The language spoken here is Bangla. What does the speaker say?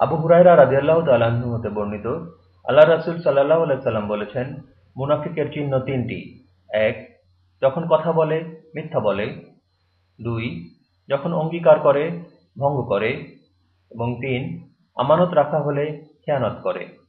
আবু হুরায়রা রাজিয়াল্লাহ তাল্লাহ্ন হতে বর্ণিত আল্লাহ রাসুল সাল্লাহ সাল্লাম বলেছেন, মুনাফিকের চিহ্ন তিনটি। এক, যখন কথা বলে, মিথ্যা বলে। দুই, যখন অঙ্গীকার করে, ভঙ্গ করে। এবং তিন, আমানত রাখা হলে খেয়ানত করে।